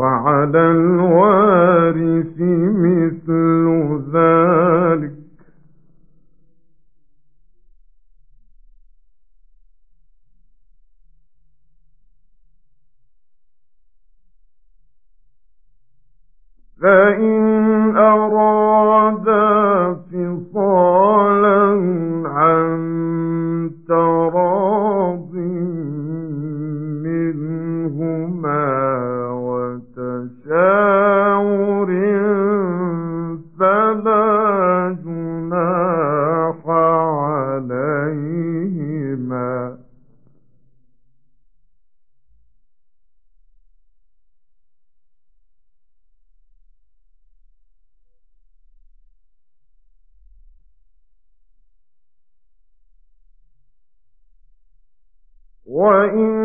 وعلى الوارث مثل وَإِن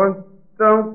واتقوا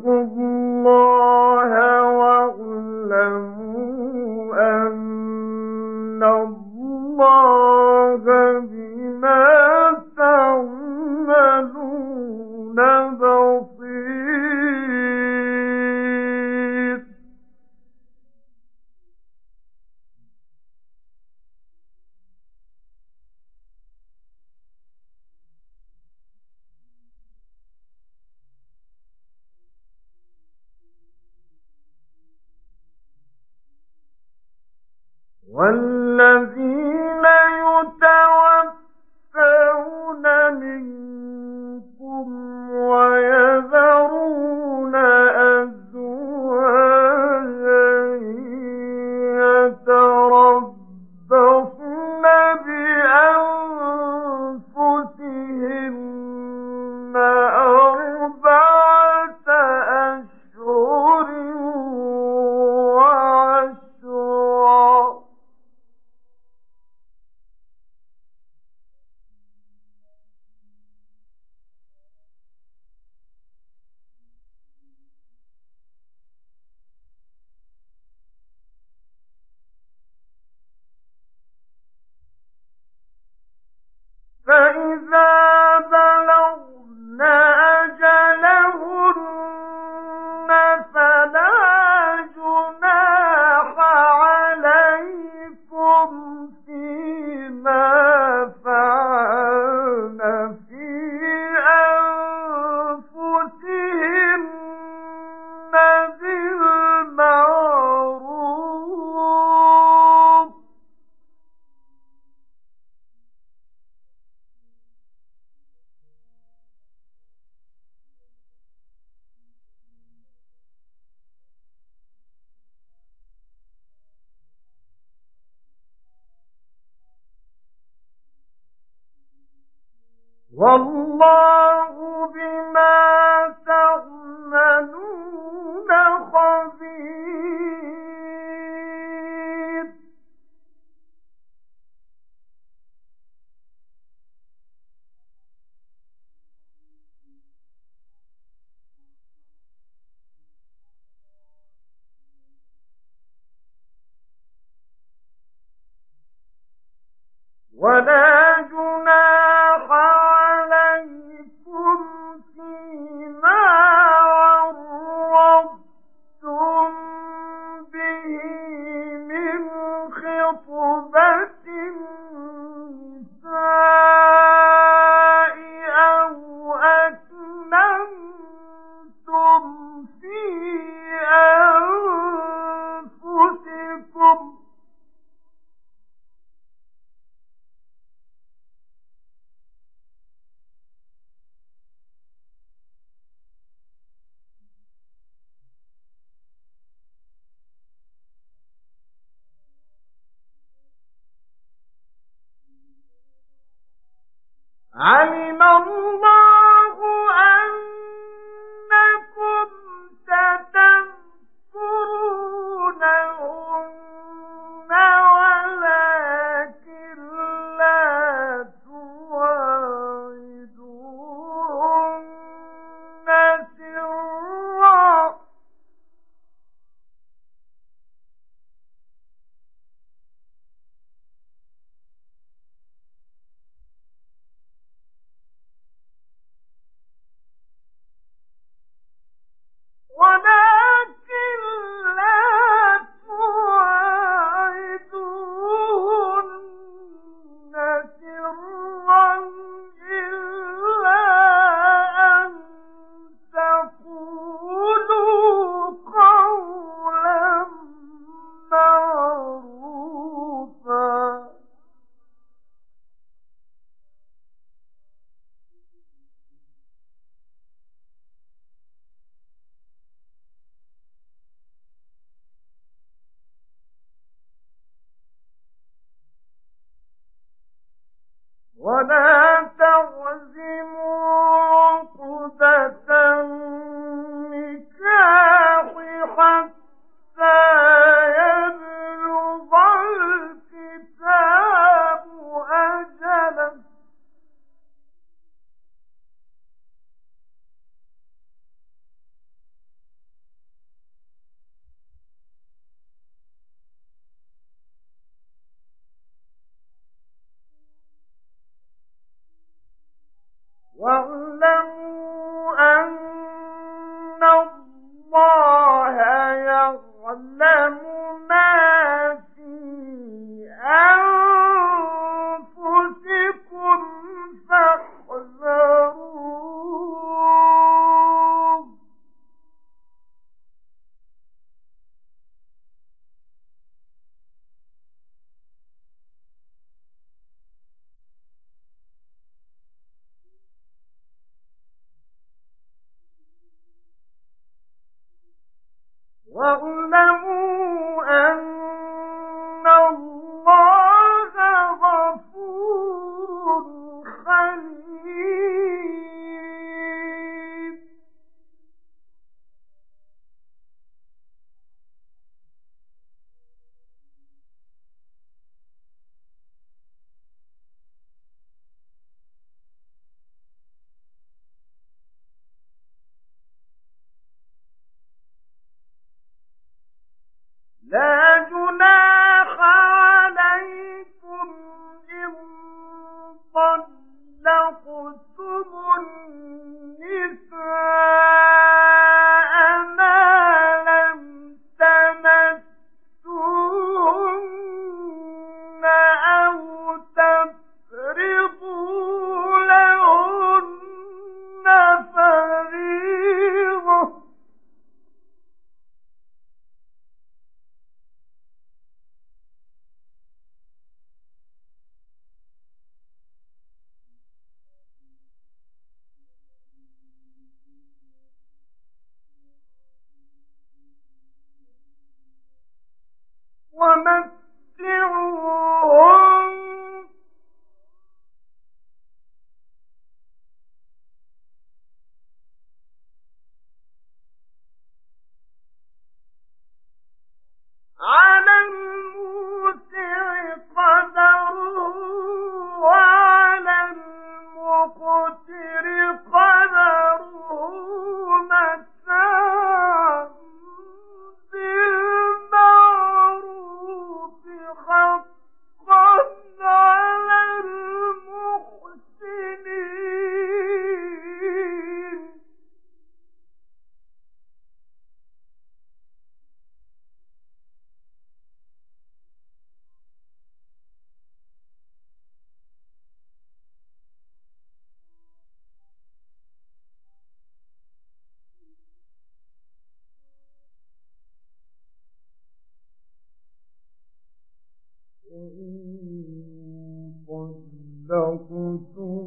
والذي 好难。não.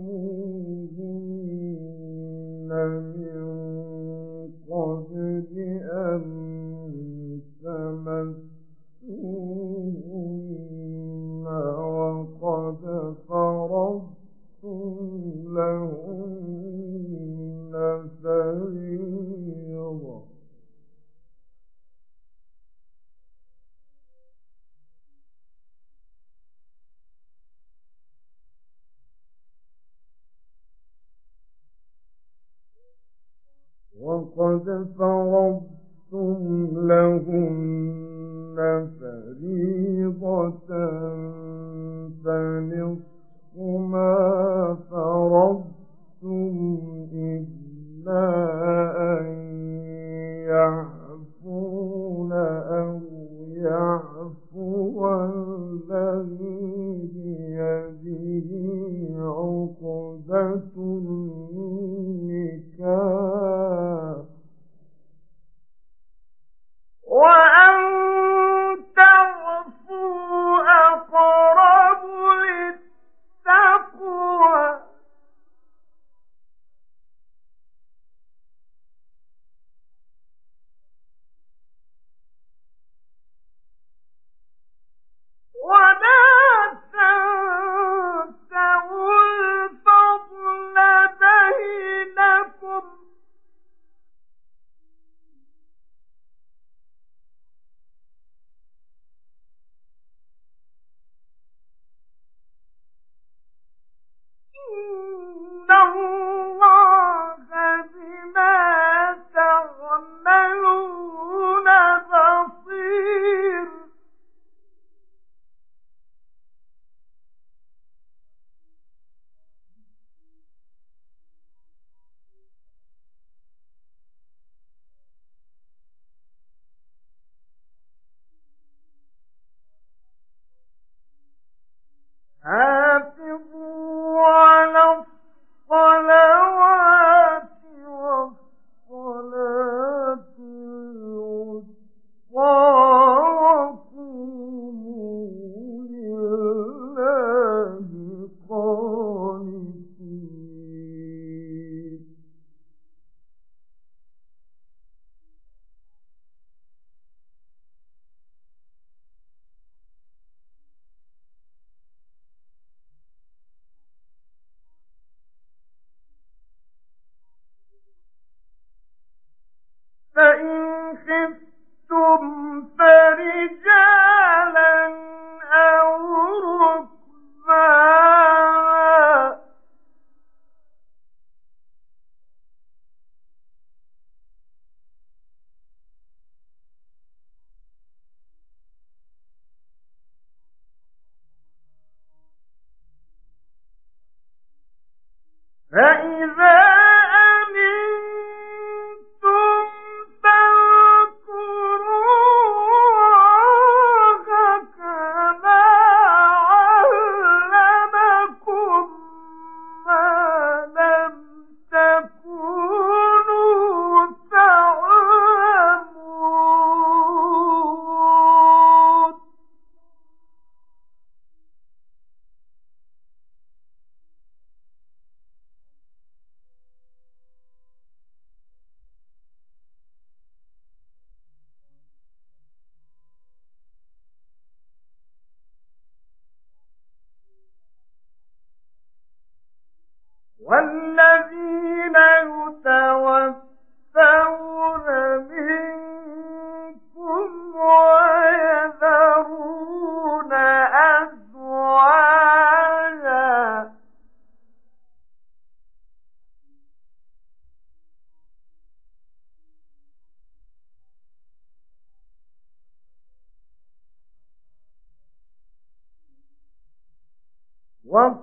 One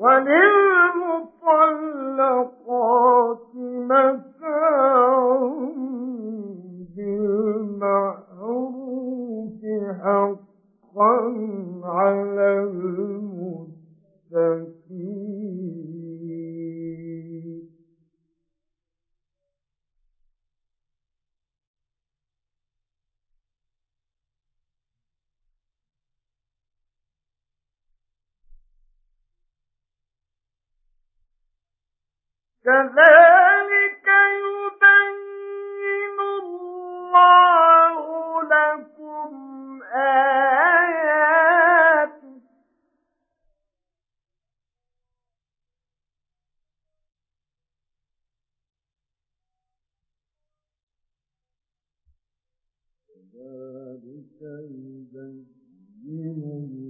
وللمطلقات متاع كذلك يبين الله لكم كذلك يبين الله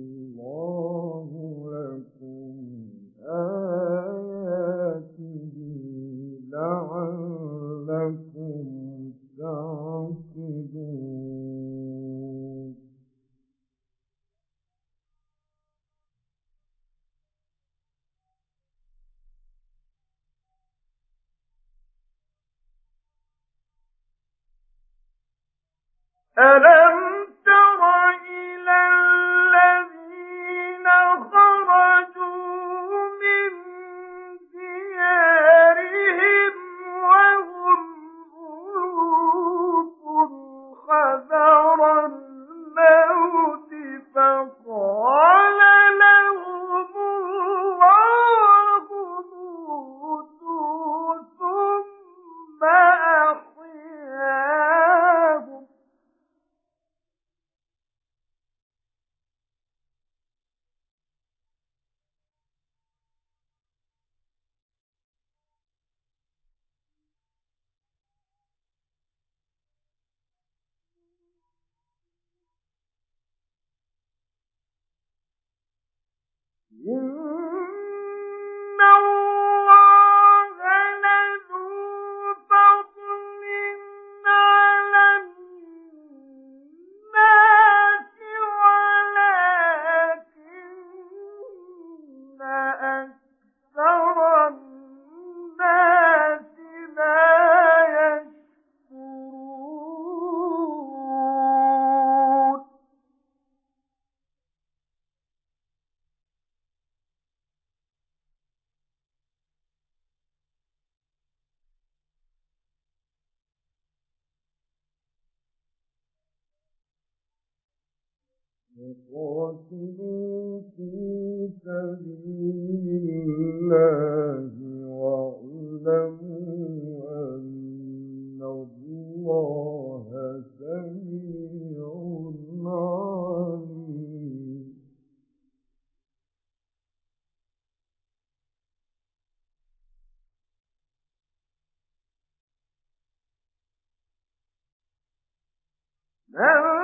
No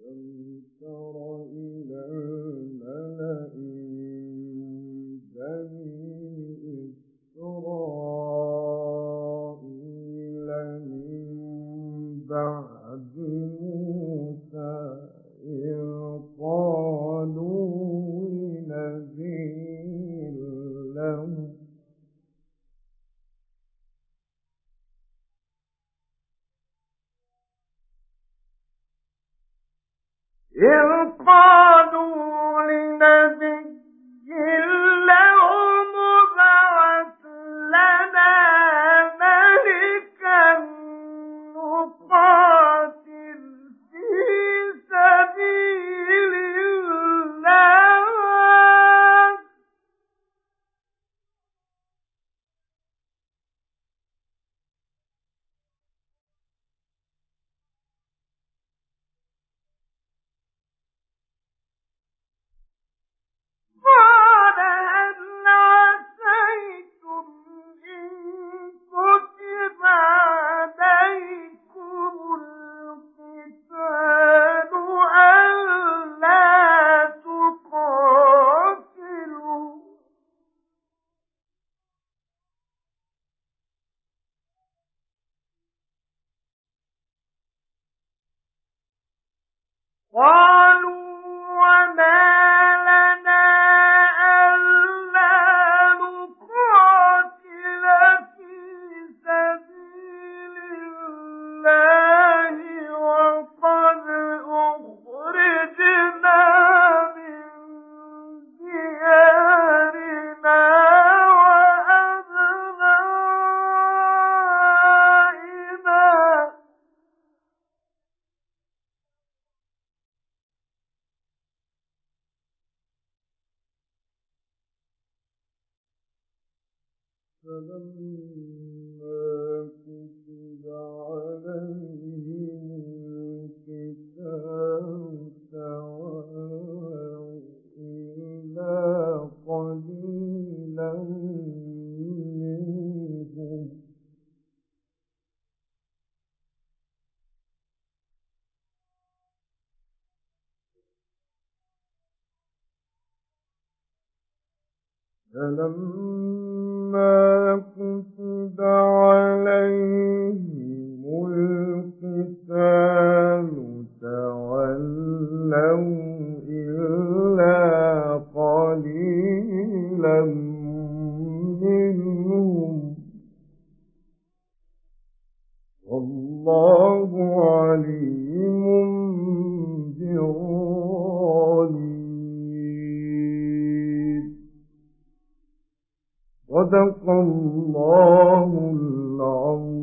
ألم تر إلى فلما عليهم القتال إلا قليلا منهم. والله عليم صدق الله العظيم.